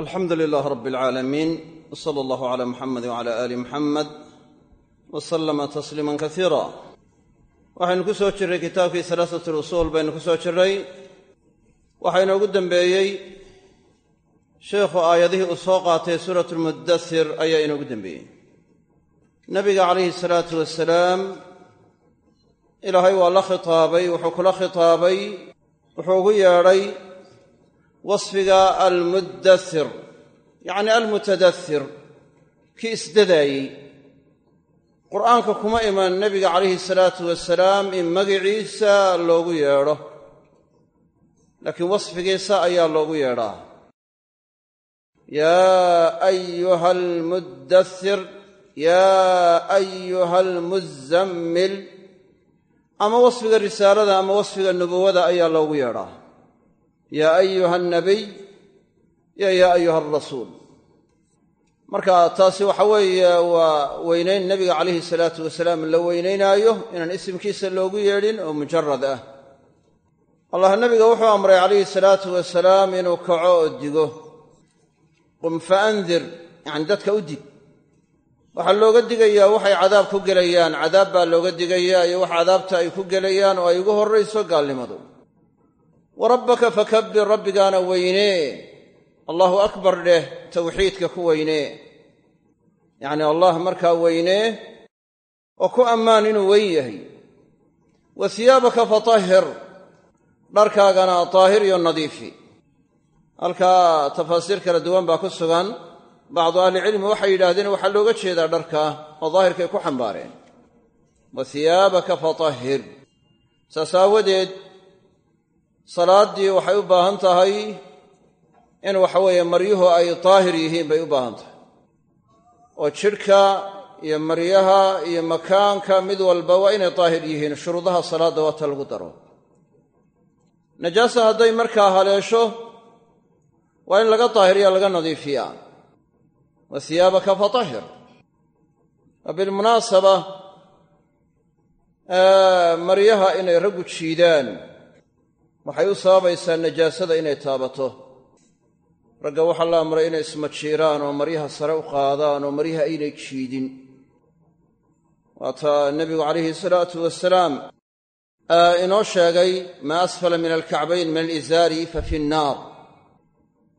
alxamdu lilaah rab alcaalamiin w sala allahu cala muxamedi wcala aali muxamed wa sallama tasliiman kasiira waxaynu ku soo jirray kitaabkii salaasat lusuul baynu ku soo jirray waxaa inoogu dembeeyey sheikhu aayadihii uu soo qaatay suuratu lmuddasir ayaa inoogu dembeeyey nabiga calayhi salaatu wasalaam ilaahay waa la khitaabay wuxuu kula khitaabay wuxuu ugu yeedhay wasfiga almuddasir yacni almutadathir kii isdadaayey. Qur'aanka kuma iman nebiga calayhi salaatu wasalaam in magiciisa loogu yeedho laakiin wasfigiisa ayaa loogu yeedhaa. Yaa ayuha almuddathir yaa ayuha almuzammil ama wasfiga risaalada ama wasfiga nubuwada ayaa loogu yeedhaa yaa ayuha alnabiy yo yaa ayuha alrasuul marka taasi waxa weeye waa weynayn nebiga calayhi salaatu wasalaam la weynaynaayo inaan isimkiisa loogu yeedhin oo mujarad ah. Allah nebiga wuxuu amray calayhi salaatu wasalaam inuu kaco oo digo. Qum fa andir yacni dadka u dig. Waxaa looga digayaa waxay cadaab ku gelayaan cadaab baa looga digayaa iyo wax cadaabta ay ku gelayaan oo ay ugu horrayso gaalnimadu wa rabbaka fakabbir rabbigaana weynee allahu akbar dheh tawxiidka ku weynee yacni allah markaa weynee oo ku ammaan inuu weyn yahay. Wa siyaabaka fatahhir dharkaagana taahir iyo nadiifi. Halkaa tafaasiir kala duwan baa ku sugan bacdu ahlicilmi waxay yidhaahdeen waxaa looga jeedaa dharka oo daahirkay ku xambaareen. Wa hiyaabaka fatahhir saas aawadeed salaaddii waxay u baahan tahay in waxaweeye maryuhu ay daahir yihiin bay u baahan tahay. Oo jidhka iyo maryaha iyo makaanka mid walba waa inay daahir yihiin shuruudaha salaadda waa ta lagu daro. Najaasa hadday markaa haleesho waa in laga daahiriya laga nadiifiyaa. Wa hiyaabaka fatahhir wa bilmunaasaba maryaha inay raggu jiidaan waxay u sababaysaa najaasada inay taabato? Ragga waxaa la amray inay ismajiiraan oo maryaha sare u qaadaan oo maryaha aynay jiidin. Waataa nebigu calayhi salaatu wasalaam inoo sheegay maa asfala min alkacbayn min alizaari fa fi nnaar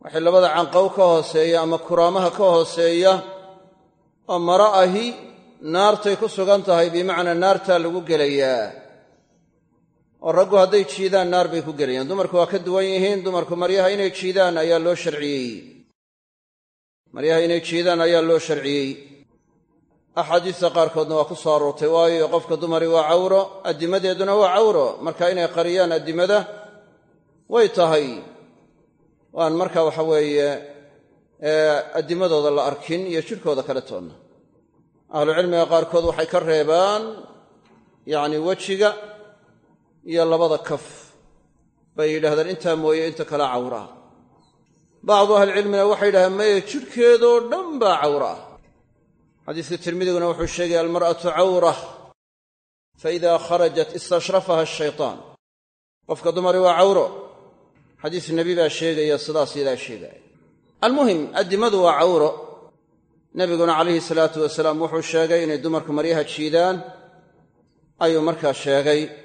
waxay labada canqow ka hooseeya ama kuraamaha ka hooseeya oo maro ahi naartay ku sugan tahay bimacnaa naartaa lagu gelayaa oo raggu hadday jiidaan naar bay ku gelayaan. Dumarku waa ka duwan yihiin dumarku maryaha inay jiidaan ayaa loo sharciyey. Maryaha inay jiidaan ayaa loo sharciyey. Axaadiista qaarkoodna waa ku soo aroortay waayo qofka dumari waa cawro addimadeeduna waa cawro. Marka inay qariyaan addimada way tahay. Waan marka waxa weeye addimadooda la arkin iyo jidhkooda kale toonna. Ahlucilmiga qaarkood waxay ka reebaan yacni wejiga iyo labada kaf bay yidhahdeen intaa mooye inta kale cawra. Ah bacdu ahlicilmina waxay yidhahdeen maye jidhkeedoo dhan baa cawra. Ah xadiiska tirmidiguna wuxuu sheegaya almar'atu cawra fa idaa kharajat istashrafaha ashaytaan qofka dumari waa cawro. Xadiis nebi baa sheegaya sidaas yadaa sheegaya almuhim addimadu waa cawro. Nebiguna calayhi salaatu wasalaam wuxuu sheegay inay dumarku maryaha jiidaan ayuu markaa sheegay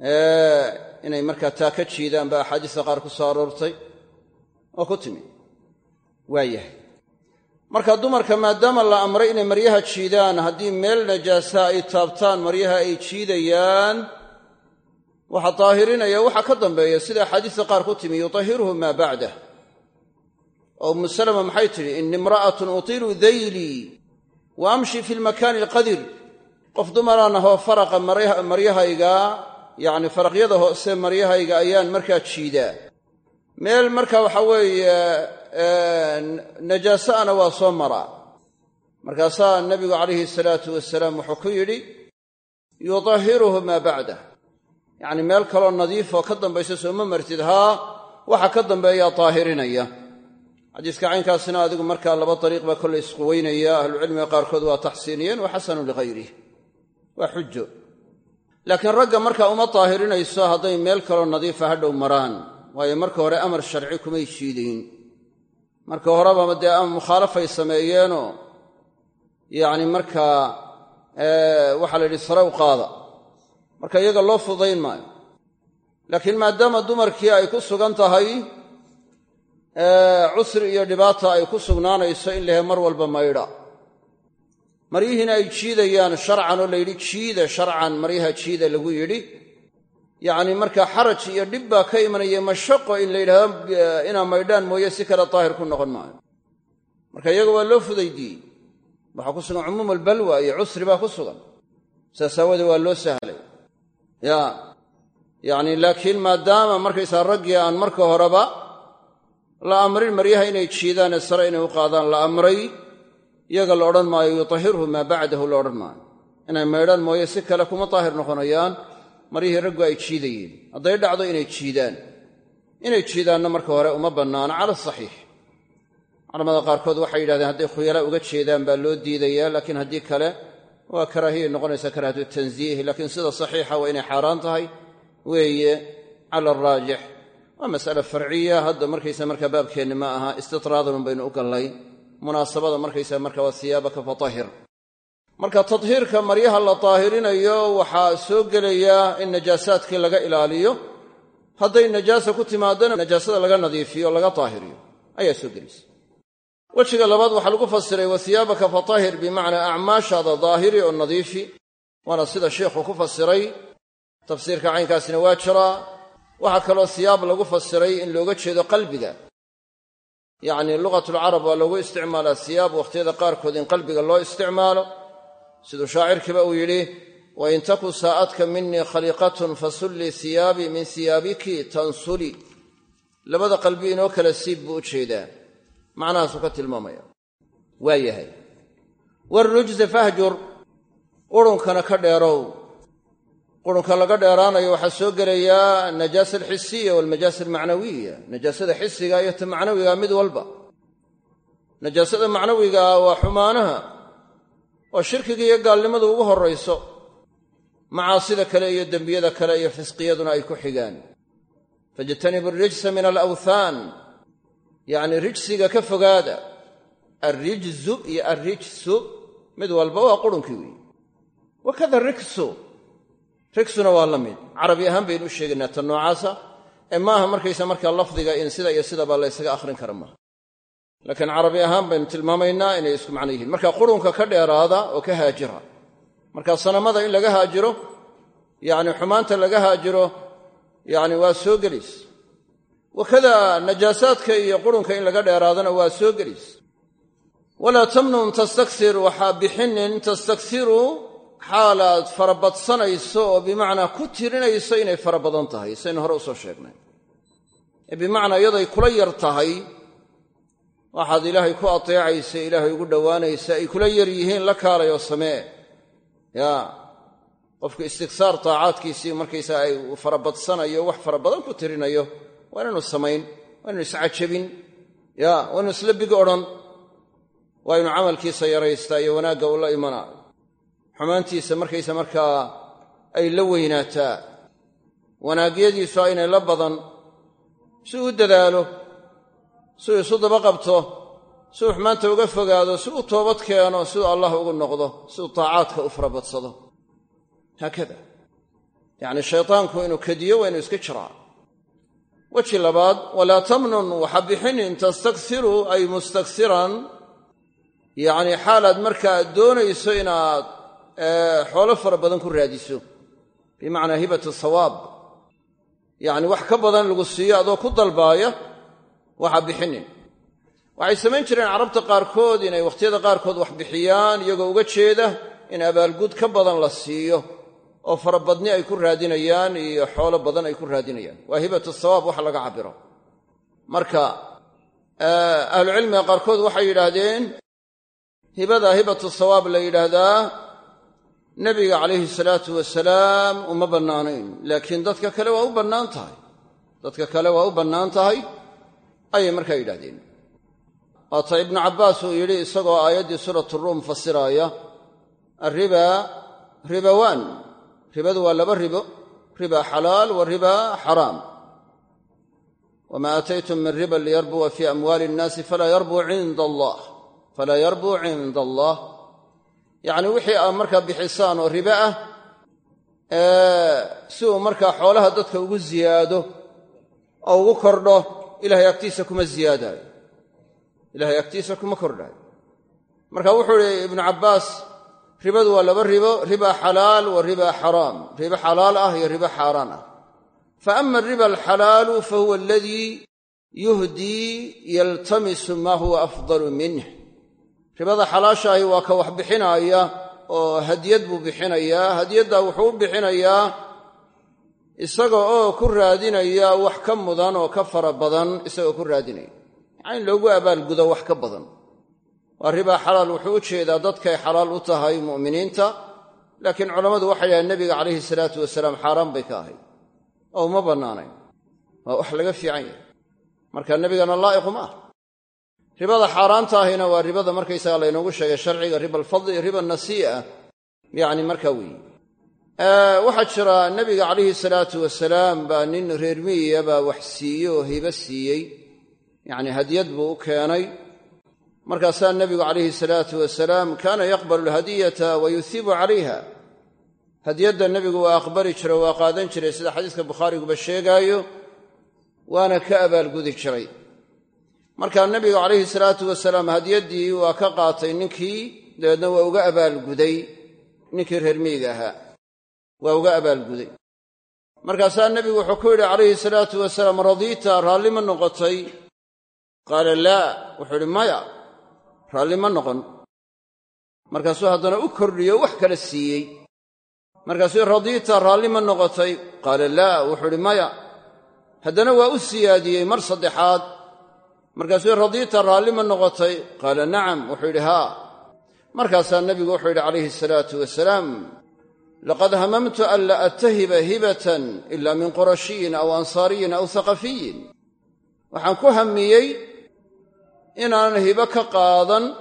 inay markaa taa ka jiidaan baa axaadiista qaar ku soo aroortay oo ku timi. Waa yahay. Marka dumarka maadaama la amray inay maryaha jiidaan haddii meel najaasa ay taabtaan maryaha ay jiidayaan waxaa daahirinaya waxaa ka dambeeya sida axaadiista qaar ku timi yutahiruhu maa bacdah. Oo ummu salama maxay tidhi? Ini imra'atun utiilu daylii wa amshi fi lmakaani alqadir. Qof dumaraan ahoo faraqa maryahayga yacni faraqyada hoose maryahayga ayaan markaa jiidaa. Meel marka waxa weeye najaaso ana waa soo maraa. Markaasaa nebigu calayhi salaatu wasalaam wuxuu ku yidhi yudahiruhu maa bacdah yacni meel kaloo nadiifoo ka dambaysa sooma martid haa waxa ka dambeeyaa daahirinaya xadiiska caynkaasina adigu markaa laba dariiq baa kollay isquweynaya ahlucilmiga qaarkood waa taxsiiniyeen wa xasanu lihayrih waa xujo laakiin ragga markaa uma daahirinayso hadday meel kaloo nadiifa hadhow maraan waayo marka hore amar sharci kumay jiidayn marka horeba dee mukhaalafay sameeyeenoo yacni markaa waxaa la yidhi sare u qaada. Marka iyaga loo fudayn maayo. Laakiin maadaama dumarkii ay ku sugan tahay cusri iyo dhibaata ay ku sugnaanayso in lahe mar walba maydha maryihiina ay jiidayaan sharcan oo la yidhi jiida sharcan maryaha jiida lagu yidhi. Yacni markaa xaraj iyo dhib baa ka imanaya mashaqo in la yidhahdo inaa maydhaan mooye si kale daahir ku noqon maayo. Marka iyaga waa loo fudaydiyey waxaa ku sugan cumuum albalwa iyo cusri baa ku sugan. Saas waa loo sahlay. Ya yacni laakiin maadaama markaysaa raggii aan marka horeba la amrin maryaha inay jiidaane sare inay u qaadaan la amray iyaga la odhan maayo yutahirhu maa bacdahu la odhan maayo. Inay maydhaan mooye si kale kuma daahir noqonayaan maryihii raggu ay jiidayeen. Hadday dhacdo inay jiidaan. Inay jiidaanna marka hore uma bannaano cala asaxiix culamada qaarkood waxay yidhahdeen hadday khuyala uga jeedaan baa loo diidayaa laakiin haddii kale waa karaahiyay noqonaysaa karaahatu tansiih laakiin sida saxiixa waa inay xaaraan tahay weeye cala araajix waa mas'ale farciya hadda markaysa markaa baabkeenni ma aha istitraadanun baynu u gallay munaasabada markaysa marka siyaabaka fatahir marka tadhiirka maryaha la daahirinayo waxaa soo gelaya in najaasaadkii laga ilaaliyo. Hadday najaasa ku timaadana najaasada laga nadiifiyo laga daahiriyo ayaa soo gelaysa. Wejiga labaad waxaa lagu fasiray wa hiyaabaka fatahir bimacnaa acmaashaada daahiri oo nadiifi. Waana sida sheikhu ku fasiray. Tafsiirka caynkaasina waa jiraa waxaa kaloo hiyaab lagu fasiray in looga jeedo qalbiga yacni lugatulcarab waa loogu isticmaalaa hiyaab wakhtiyada qaarkood in qalbiga loo isticmaalo. Siduu shaacirkiiba uu yidhi wain taku saa'adka minii khaliiqatun fasullii hiyaabii min hiyaabiki tansuli. Labada qalbi inoo kala siib buu u jeedaa. Macnahaasuu ka tilmaamaya. Waa yahay. Warujza fahjur qurunkana ka dheerow qurunka laga dheeraanayo waxaa soo gelayaa najaasa alxisiya walmajaasa almacnawiya najaasada xisiga iyo ta macnawiga mid walba. Najaasada macnawigaa waa xumaanaha. Oo shirkiga iyo gaalnimadu ugu horrayso. Macaasida kale iyo dembiyada kale iyo fisqiyaduna ay ku xigaan. Fajtanibu arijsa min alawthaan. Yacni rijsiga ka fogaada. Alrijzu iyo alrijsu mid walba waa qurunkii weeye rigsuna waa la mid. Carabi ahaan baynu u sheegaynaa tan noocaasa ee maaha markaysa markaa lafdiga in sida iyo sidaba la ysaga akhrin kara maaha laakiin carabi ahaan baynu tilmaamaynaa inay isku macno yihiin. Marka qurunka ka dheeraada oo ka haajira marka sanamada in laga haajiro yacni xumaanta laga haajiro yacni waa soo gelays wakada najaasaadka iyo qurunka in laga dheeraadana waa soo gelays walaa tamnun tastakir waxaa bixinin tastakiru xaalaad farabadsanayso oo bimacnaa ku tirinayso inay fara badan tahay saynu hore u soo sheegnay. Ee bimacnaa iyaday kula yar tahay waxaad ilaahay ku ateecaysa ilaahay ugu dhowaanaysa ay kula yar yihiin la kaalayoo samee. Yaa qofku istiksaar taacaadkiisii markaysa ay farabadsanayo wax fara badan ku tirinayo waa inaynu samayn waa inaynu iscajabin. Ya waa inu isla big odhan waa inu camalkiisa yaraystaa iyo wanaagga u la imanaa xumaantiisa markaysa markaa ay la weynaataa. Wanaagyadiisu aynay la badan si u dadaalo si uu isu daba qabto si uu xumaanta uga fogaado si uu toobad keeno siduu allah ugu noqdo si uu taacaadka u farabadsado. Haakada. Yacni shaytaanku inuu kadiyo waa inuu iska jiraa. Weji labaad walaa tamnun waxa bixinin tastaksiru ay mustaksiran yacni xaalaad markaa doonayso inaad xoolo fara badan ku raadiso. Bimacnaa hibatu sawaab. Yacni wax ka badan lagu siiyo adoo ku dalbaaya waxa bixinin waxay samayn jireen carabta qaarkood inay wakhtiyada qaarkood wax bixiyaan iyagoo uga jeeda in abaalgud ka badan la siiyo oo farabadni ay ku raadinayaan iyo xoolo badan ay ku raadinayaan. Waa hibatu sawaab wax laga cabiro marka ahlucilmiga qaarkood waxay yidhaahdeen hibada hibatu sawaab la yidhaahdaa nebiga calayhi salaatu wasalaam uma bannaanayn laakiin dadka kale waa u bannaan tahay. Dadka kale waa u bannaan tahay ayay markaa yidhahdeen waata ibnu cabbaas uu yidhi isagoo aayaddii suuratu ruum fasiraaya arriba ribawaan ribadu waa laba ribo riba xalaal wa riba xaraam. Wamaa aataytum min riban liyarbuwa fii amwaali innaasi falaa yarbuu cinda allah falaa yarbuu cinda allah yacni wixii aad markaa bixisaan oo ribe ah si uu markaa xoolaha dadka ugu ziyaado oo ugu kordho ilahay agtiisa kuma ziyaadaayo. Ilahay agtiisa kuma kordhaayo. Marka wuxuu ihi ibnu cabbaas ribadu waa laba ribo riba xalaal wa riba xaraam. Ribo xalaal ah iyo ribo xaaraan ah. Fa ama ariba alxalaalu fa huwa aladii yuhdii yaltamisu maa huwa afdalu minh ribada xalaashaahi waa ka wax bixinaaya oo hadiyad buu bixinayaa hadiyaddaa wuxuu u bixinayaa isaga oo ku raadinaya wax ka mudan oo ka fara badan isagoo ku raadinaya. Yacni loogu abaalgudo wax ka badan? Waa ribaa xalaal wuxuu u jeedaa dadkay xalaal u tahay mu'miniinta laakiin culammadu waxay dhahaen nebiga calayhi salaatu wasalaam xaaraan bay ka ahayd. Oo uma bannaanayn. Waa wax laga fiican yahay. Marka nebigana laa'iqu ma ah ribada xaaraanta ahina waa ribada markaysaga laynoogu sheegay sharciga riba alfadli iyo riba nasii'a yacni markaa weeye waxaa jira nebiga calayhi salaatu wasalaam baa nin reer miyiya baa wax siiyey oo hibo siiyey. Yacni hadiyad buu u keenay. Markaasaa nebigu calayhi salaatu wasalaam kaana yaqbalu alhadiyata wa yuhibu calayha. Hadiyadda nebigu waa aqbali jira waa qaadan jiray sida xadiiska bukhaariguba sheegaayo waana ka abaalgudi jiray markaa nebigu calayhi salaatu wasalaam hadiyaddii waa ka qaatay ninkii dabeedna waa uga abaalguday ninkii reer miyiga ahaa. Waa uga abaalguday markaasaa nebigu wuxuu ku yidhi calayhi salaatu wasalaam radiita raalli ma noqotay. Qaala laa wuxuu idhi maya raalli ma noqon. Markaasuu haddana u kordhiyo wax kala siiyey. Markaasuu radiita raalli ma noqotay. Qaala laa wuxuu idhi maya haddana waa u siyaadiyey mar saddexaad markaasuu radiita raalli ma noqotay. Qaala nacam wuxuu yidhi haa. Markaasaa nebigu wuxuu yidhi calayhi salaatu wasalaam laqad hamamtu an la attahiba hibatan ila min qurashiyin aw ansaariyin aw haqafiyin waxaan ku hamiyey inaanan hibo ka qaadan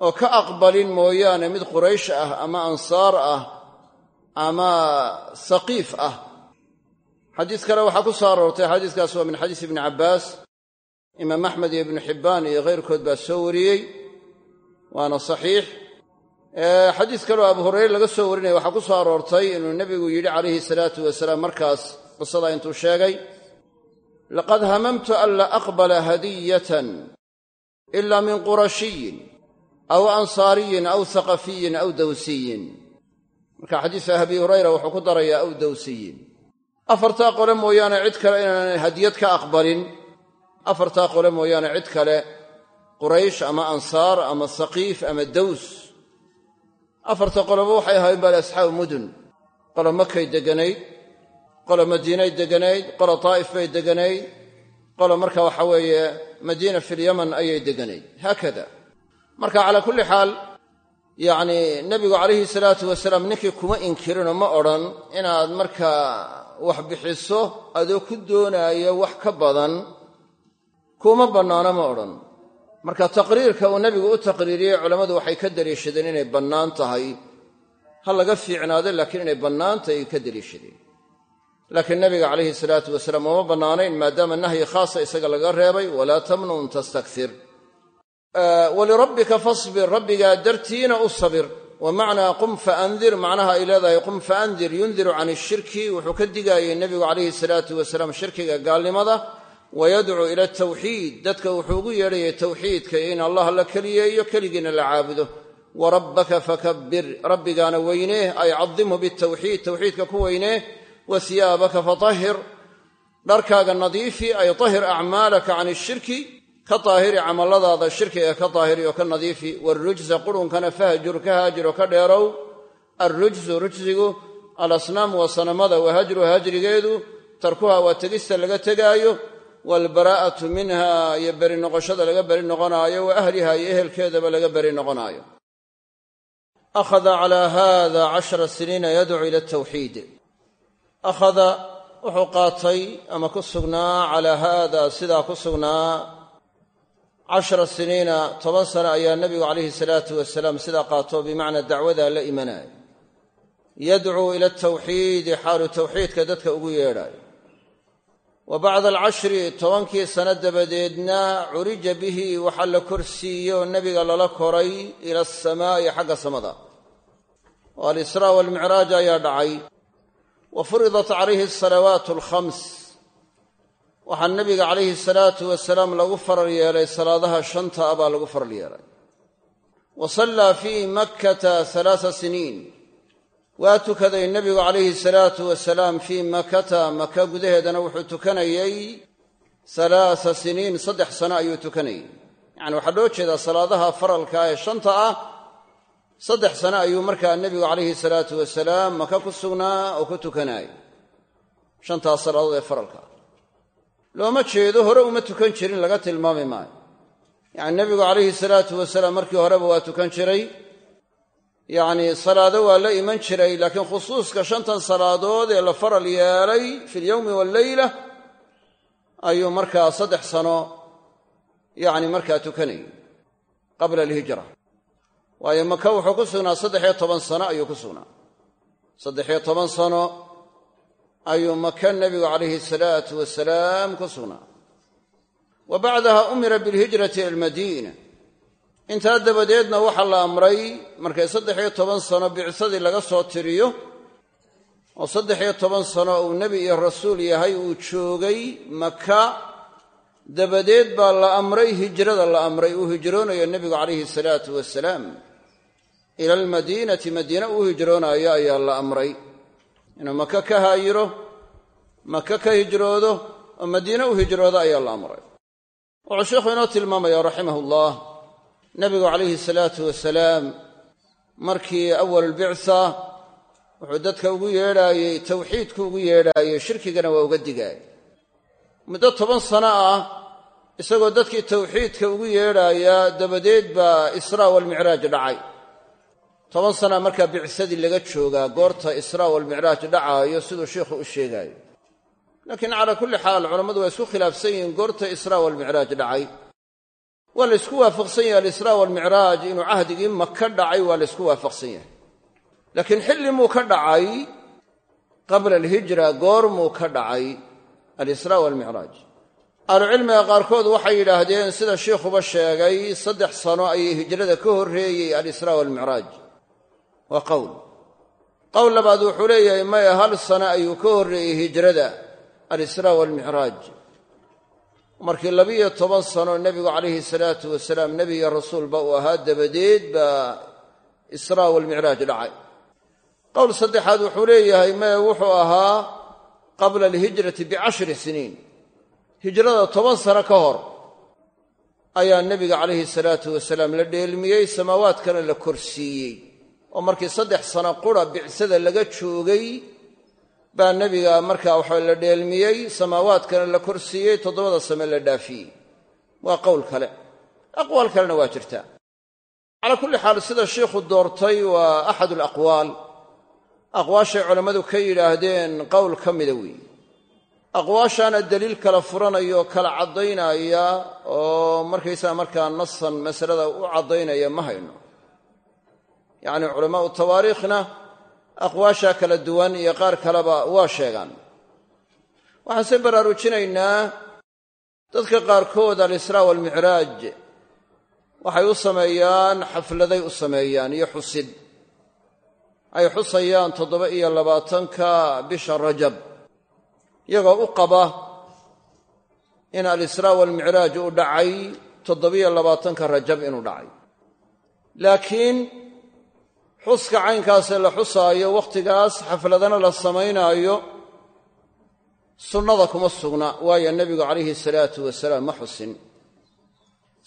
oo ka aqbalin mooyaane mid quraysh ah ama ansaar ah ama saqiif ah. Xadiis kale waxaa ku soo aroortay xadiiskaas waa min xadiis ibni cabbaas imaam axmed iyo ibnu xibbaan iyo khayrkood baa soo wariyey. Waana saxiix. Xadiis kaleo abu hurayre laga soo warinaya waxaa ku soo aroortay inuu nebigu yidhi calayhi salaatu wasalaam markaas qisada intuu sheegay laqad hamamtu an la aqbala hadiyatan ila min qurashiyin aw ansaariyin aw haqafiyin aw dawsiyin. Marka xadiiska abi hurayra wuxuu ku darayaa aw dawsiyin. Afartaa qole mooyaane cid kale inaanay hadiyad ka aqbalin afartaa qole mooyaane cid kale quraysh ama ansaar ama saqiif ama daws. Afarta qoloba waxay ahaayeen bal asxaabu mudun. Qolo makay deganayd qolo madiinay deganayd qolo taa'if bay deganayd qolo marka waxa weeye madiina filyaman ayay deganayd. Haakada. Marka calaa kulli xaal yacni nebigu calayhi salaatu wasalaam ninkii kuma inkirinoo ma odhan inaad markaa wax bixiso adoo ku doonaayo wax ka badan kuma bannaano ma odhan. Marka taqriirka uu nebigu u taqriiriyey culammadu waxay ka deliishadeen inay bannaan tahay. Ha laga fiicnaado laakiin inay bannaan tahay ay ka deliishadeen laakiin nebiga calayhi salaatu wasalaam uma bannaanayn maadaama nahyi khaasa isaga laga reebay walaa tamnun tastakfir. Walirabbika fasbir rabbigaa dartiina u sabir. Wa macnaa qum faandir macnaha ay leedahay qum faandir yundiru can ishirki wuxuu ka digaayey nebigu calayhi salaatu wasalaam shirkiga gaalnimada wayadcuu ila tawxiid dadka wuxuu ugu yeedhayay tawxiidka in allah la keliyeeyo keligiina la caabudo wa rabbaka fakabbir rabbigaana weynee ay cadimhu bitawxiid tawxiidka ku weynee wa siyaabaka fatahhir dharkaaga nadiifi ay tahir acmaalaka can ishirki ka daahiri camalladaada shirkiga ka daahiri oo ka nadiifi waarujsa qurunkana fahjur ka haajir oo ka dheerow alrujsu rujsigu alasnaam waa sanamada wa hajru hajrigeedu tarkuha waa tegista laga tegaayo waalbaraa'atu minha iyo beri noqoshada laga beri noqonaayo wa ahliha iyo ehelkeedaba laga beri noqonaayo akhada calaa haada cashara siniina yadcuu ila tawxiid akhada wuxuu qaatay ama ku sugnaa calaa haada sidaa ku sugnaa cashara siniina toban sano ayaa nebigu calayhi salaatu wasalaam sidaa qaato bimacnaa dacwadaa la imanaayo yadcuu ila tawxiidi xaalu tawxiidka dadka ugu yeedhaayo wa bacda alcashri tobankii sano dabadeedna curija bihi waxaa la korsiiyey oo nebiga lala koray ila asamaa'i xagga samada. Oo alisraa walmicraaj ayaa dhacay. Wa furidat calayhi asalawaatu alkhams. Waxaa nebiga calayhi salaatu wasalaam lagu faral yeelay salaadaha shanta a baa lagu faral yeelay. Wa sallaa fii makkata halaasa siniin waa tukaday nebigu calayhi salaatu wasalaam fii makata maka gudaheedana wuxuu tukanayey halaasa siniin saddex sano ayuu tukanayey. Yacani waxaa loo jeedaa salaadaha faralka ee shanta ah saddex sano ayuu markaa nebigu calayhi salaatu wasalaam maka ku sugnaa oo ku tukanaayay shantaas salaadood ee faralka. Looma jeedo hore uma tukan jirin laga tilmaami maayo. Yacni nebigu calayhi salaatu wasalaam markii horeba waa tukan jiray yacni salaado waa la iman jiray laakiin khusuuska shantan salaadood ee la faral yeelay fi lyowmi walleyla ayuu markaa saddex sano yacni markaa tukanayay qabla alhijra. Waayo maka wuxuu ku sugnaa saddex-iyo toban sano ayuu ku sugnaa. Saddex-iyo toban sano ayuu maka nebigu calayhi salaatu wasalaam ku sugnaa. Wa bacdaha umira bilhijrati ila almadiina intaa dabadeedna waxaa la amray markay saddex-iyo toban sano bicsadii laga soo tiriyo oo saddex-iyo toban sano uu nebi iyo rasuul yahay uu joogay maka dabadeed baa la amray hijrada la amray uu hijroonayo nebigu calayhi salaatu wasalaam. Ila almadiinati madiine uu hijroonaayo ayaa la amray. Inuu maka ka haayiro maka ka hijroodo oo madiine u hijroodo ayaa la amray. Wuxuu sheikhu inoo tilmaamaya raximah ullah nebigu calayhi salaatu wasalaam markii awalulbicsa wuxuu dadka ugu yeedhaayey tawxiidku ugu yeedhaayey shirkigana waa uga digaay muddo toban sano ah isagoo dadkii tawxiidka ugu yeedhaaya dabadeed baa israa walmicraaj dhacay. Toban sana markaa bicsadii laga joogaa goorta israa walmicraaj dhacaayo siduu sheikhu u sheegaayo. Laakiin calaa kulli xaal culammadu waa isku khilaafsan yihiin goorta israa walmicraaj dhacay waa la ysku waafaqsan yahay alisraa walmicraaj inuu cahdigii maka dhacay waa la ysku waafaqsan yahay. Laakiin xillimuu ka dhacay qabla alhijra goormuu ka dhacay alisraa walmicraaj ahlucilmiga qaarkood waxay yidhaahdeen sida shiikhuba sheegay saddex sano ayay hijrada ka horreeyey alisraa walmicraaj waa qowl. Qowl labaad wuxuu leeyahay maya hal sano ayuu ka horreeyey hijrada alisraa walmicraaj markii labiyo toban sano nebigu calayhi salaatu wasalaam nebi iyo rasuulba uu ahaa dabadeed baa israa walmicraaj dhacay. Qowl saddexaad wuxuu leeyahay maya wuxuu ahaa qabla alhijrati bicashri siniin. Hijrada toban sano ka hor ayaa nebiga calayhi salaatu wasalaam la dheelmiyey samaawaadkana la korsiiyey. Oo markii saddex sano qura bicsada laga joogay baa nebiga markaa waxa la dheelmiyey samaawaadkana la korsiiyey toddobada same la dhaafiyey. Waa qowl kale. Aqwaal kalena waa jirtaa calaa kulli xaal sida shiikhu doortay waa axad alaqwaal aqwaashay culammadu ka yidhaahdeen qowl ka mida weeye aqwaashaana daliil kala furanaya oo kala caddaynaya oo markaysaga markaa nasan masalada u caddaynaya ma hayno. Yacni culamaau tawaariikhna aqwaasha kala duwan iyo qaar kaleba waa sheegaan. Waxaan se baraarujinaynaa dadka qaarkood alisraa walmicraaj waxay u sameeyaan xafladay u sameeyaan iyo xusid. Ay xusayaan toddoba iyo labaatanka bisha rajab. Iyagoo u qaba in alisraa walmicraaj uu dhacay toddobiyo labaatanka rajab inuu dhacay. Laakiin xuska caynkaasee la xusaayo wakhtigaas xafladana la samaynaayo sunnada kuma sugna. Waayo nebigu calayhi salaatu wasalaam ma xusin.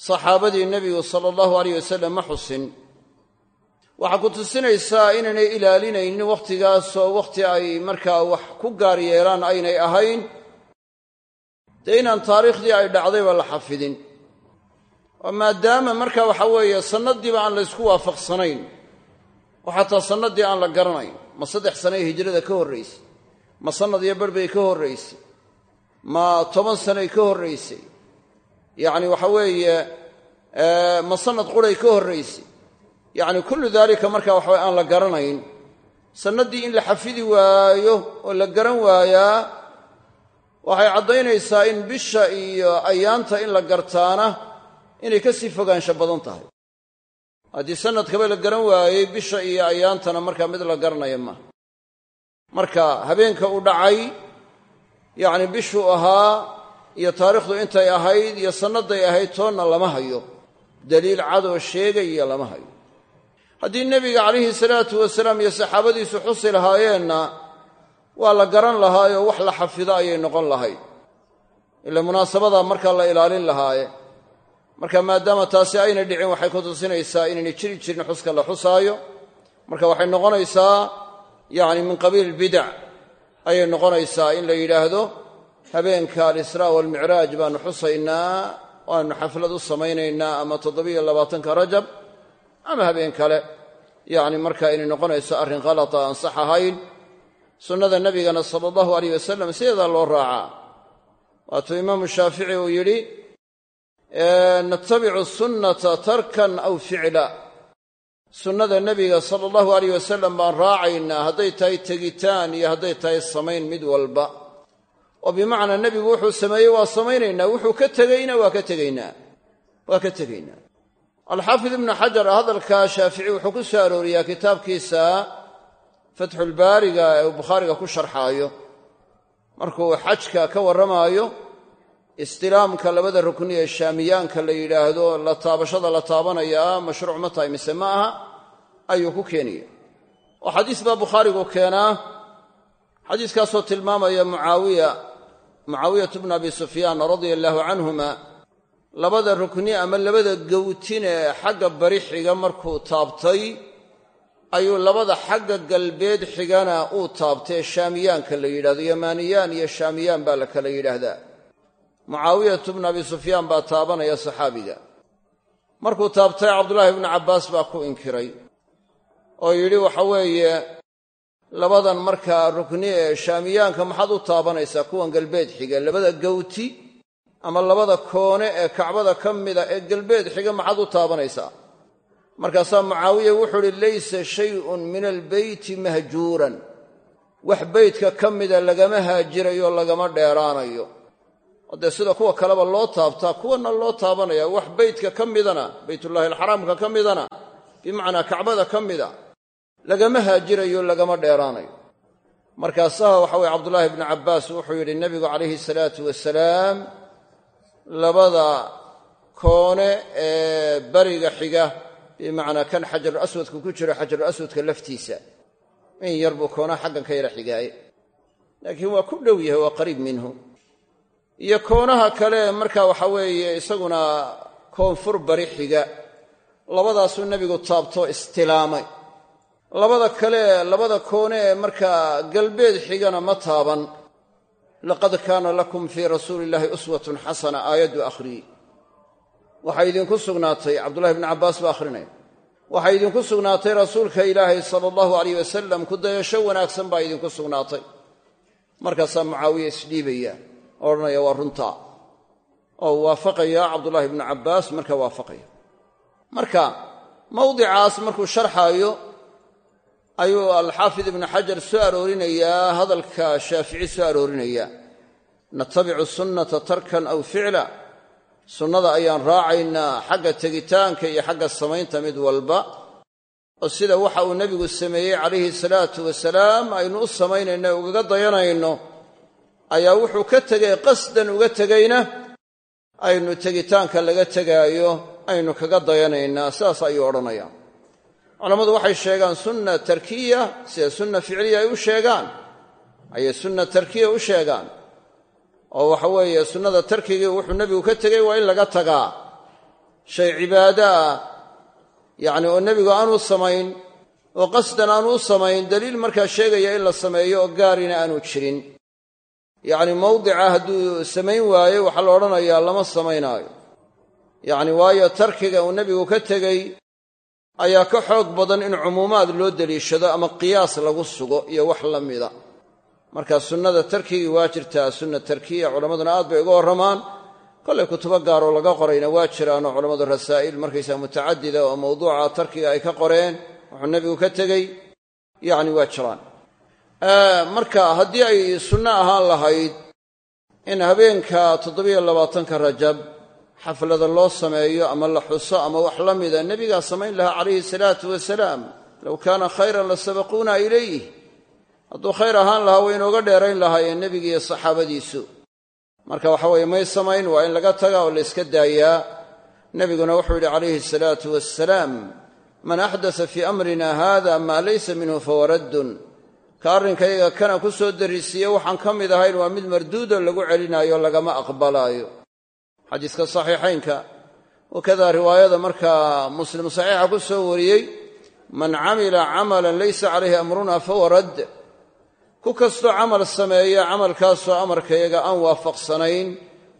Saxaabadii nebigu sala allahu alayh wasalam ma xusin. Waxaa ku tusinaysaa inaynay ilaalinaynin wakhtigaasoo wakhti ay markaa wax ku gaar yeelaan aynay ahayn. Dee inaan taariikhdii ay dhacdayba la xafidin. Oo maadaama marka waxa weeye sannadiiba aan la ysku waafaqsanayn oo xataa sannadii aan la garanayn ma saddex sanay hijrada ka horraysay ma sannad iyo bar bay ka horraysay ma toban sanay ka horraysay yacni waxa weeye ma sannad quray ka horraysay yacni kullu daalika marka waxawaye aan la garanayn sannaddii in la xafidi waayo oo la garan waayaa waxay caddaynaysaa in bisha iyo ayaanta in la gartaana inay ka sii fogaansho badan tahay haddii sanadkaba la garan waayey bisha iyo ayaantana markaa mid la garanaya maaha marka habeenka u dhacay yacni bishuu ahaa iyo taariikhdu intay ahayd iyo sannaday ahayd toonna lama hayo. Daliil cadoo sheegaya lama hayo. Haddii nebiga calayhi salaatu wasalaam iyo saxaabadiisu xusi lahaayeenna waa la garan lahaayoo wax la xafido ayay noqon lahayd. Ila munaasabadaa markaa la ilaalin lahaaye marka maadaama taasi ayna dhicin waxay ku tusinaysaa inaynay jiri jirin xuska la xusaayo. Marka waxay noqonaysaa yacni min qabiil bidac ayay noqonaysaa in la yidhaahdo habeenka alisraa waalmicraaj baanu xusaynaa waanu xaflad u samaynaynaa ama toddobiyo labaatanka rajab ama habeen kale. Yacni marka inay noqonayso arrin khalata aan sax ahayn. Sunnada nebigana sala allahu aleyh wasalam sideedaa loo raacaa. Waatuu imaamu shaafici uu yidhi natabicu sunnata tarkan aw ficla sunnada nebiga sala allahu aleyh wasalam baan raacaynaa hadday tahay tegitaan iyo hadday tahay samayn mid walba. Oo bimacnaa nebigu wuxuu sameeyey waa samaynaynaa. Wuxuu ka tegeyna waa ka tegaynaa. Waa ka tegaynaa. Alxaafid ibnu xajar hadalka shaafici wuxuu ku soo arooriyaa kitaabkiisa fatxulbaariga ee uu bukhaariga ku sharxaayo. Markuu xajka ka warramaayo istilaamka labada rukni ee shaamiyaanka la yidhaahdo la taabashada la taabanayaa mashruuc ma tahay mise ma aha ayuu ku keenaya. Oo xadiis baa bukhaarigu keenaa. Xadiiskaasoo tilmaamaya mucaawiya mucaawiyatu bnu abi sufyaan radia allaahu canhuma labada rukni ama labada gowtin ee xagga bari xiga markuu taabtay ayuu labada xagga galbeed xigana uu taabtay shaamiyaanka la yidhahdo yamaaniyaan iyo shaamiyaan baa la kala yidhaahdaa mucaawiyatu bnu abi sufyaan baa taabanaya saxaabiga. Markuu taabtay cabdullaahi bnu cabbaas baa ku inkiray oo yidhi waxa weeye labadan markaa rukni ee shaamiyaanka maxaad u taabanaysaa kuwan galbeed xiga? Labada gowti ama labada koone ee kacbada ka mida ee galbeed xiga maxaad u taabanaysaa? Markaasaa mucaawiya wuxuu uhi laysa shayun min albeyti mahjuuran. Wax beytka ka mida lagama haajirayo lagama dheeraanayo oo sida kuwa kaleba loo taabtaa kuwana loo taabanaya wax beytka ka midana beytullaahi alxaraamka ka midana bimacnaa kacbada ka mida lagama haajirayo lagama dheeraanayo. Markaasaha waxa weye cabdullaahi bnu cabbaas wuxuu yidhi nebigu calayhi salaatu wasalaam labada koone ee bariga xiga bimacnaa kan xajarul aswadka ku jiro xajarul aswadka laftiisa in yar buu koonaha xaggan ka yara xigaaye. Laakiin waa ku dhow yahay waa qariib minhu iyo koonaha kale marka waxa weeye isaguna koonfur bari xiga labadaasuu nebigu taabtoo istilaamay. Labada kale labada koone ee markaa galbeed xigana ma taaban. Laqad kaana lakum fii rasuuli illaahi uswatun xasana aayaddu akhriyi waxaa idinku sugnaatay cabdullahi bnu cabbaas baa akhrinaya waxaa idinku sugnaatay rasuulka ilaahay sala allahu alayh wasalam ku dayasho wanaagsan baa idinku sugnaatay. Markaasaa mucaawiya isdhiibaya oo odhanaya waa runtaa oo waafaqaya cabdullaahi bnu cabbaas marka waafaqaya. Marka mawdicaas markuu sharxaayo ayuu alxaafid ibnu xajar soo aroorinayaa hadalka shaafici soo aroorinayaa natabicu sunnata tarkan aw ficla. Sunnada ayaan raacaynaa xagga tegitaanka iyo xagga samaynta mid walba. Oo sida waxa uu nebigu sameeyey calayhi salaatu wasalaam aynu u samaynayno ugaga dayanayno ayaa wuxuu ka tegay qasdan uga tegayna aynu tegitaanka laga tegaayo aynu kaga dayanaynaa saas ayuu odhanaya culammadu waxay sheegaan sunna tarkiya sida sunna ficliya ay u sheegaan ayay sunna tarkiya u sheegaan. Oo waxa weeye sunnada tarkigii wuxuu nebigu ka tegey waa in laga tagaa. Shay cibaado ah yacni oo nebigu aanu samayn oo qasdan aanu u samayn daliil markaa sheegaya in la sameeyo oo gaarina aanu jirin yacni mawdica hadduu samayn waayo waxaa la odhanayaa lama samaynaayo. Yacni waayo tarkiga uu nebigu ka tegey ayaa ka xoog badan in cumuumaad loo deliishado ama qiyaas lagu sugo iyo wax la marka sunnada tarkigii waa jirtaa sunna tarkiya culammaduna aad bay uga warramaan. Kollay kutubo gaaroo laga qorayna waa jiraanoo culammadu rasaa'il markaysaa mutacadida oo mawduuca tarkiga ay ka qoreen wuxuu nebigu ka tegey yacni waa jiraan marka haddii ay sunno ahaan lahayd in habeenka toddobiyo labaatanka rajab xaflada loo sameeyo ama la xuso ama wax la mida nebigaa samayn lahaa calayhi salaatu wasalaam low kaana khayran la sabaquuna ilayh hadduu khayr ahaan lahaa way inooga dheerayn lahaayeen nebiga iyo saxaabadiisu. Marka waxa weeye may samayn waa in laga taga oo la yska daayaa. Nebiguna wuxuu yidhi calayhi salaatu wasalaam man axdasa fii amrina haada maa laysa minhu fahuwa raddun ka arrinkayaga kana ku soo darisiiye waxaan ka mid ahayn waa mid marduudo lagu celinaayo lagama aqbalaayo. Xadiiska saxiixaynka wakada riwaayada markaa muslim saxiixa ku soo wariyey man camila camalan laysa calayhi amruna fahuwa radd. Ku kastoo camal sameeya camalkaasoo amarkayaga aan waafaqsanayn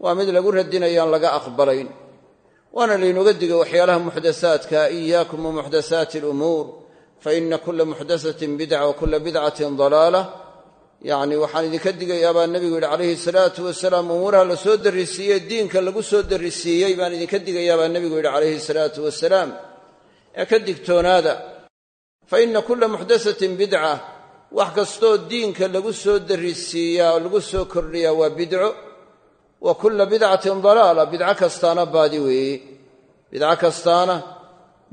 waa mid lagu radinayaan laga aqbalayn. Waana laynooga digay waxyaalaha muxdasaadka iyaakum wa muxdasaati alumuur fa ina kula muxdasatin bidca wa kula bidcatin dalaala yacni waxaan idinka digayaa baa nebigu yidhi calayhi salaatu wasalaam umuuraha la soo darrisiiyey diinka lagu soo darrisiiyey baan idinka digayaa baa nebigu yidhi calayhi salaatu wasalaam. Ee ka digtoonaada fa ina kula muxdasatin bidca wax kastoo diinka lagu soo darrisiiyaa oo lagu soo kordhiyaa waa bidco. Wa kulla bidcatin dalaala bidco kastaana baadi weeye. Bidco kastaana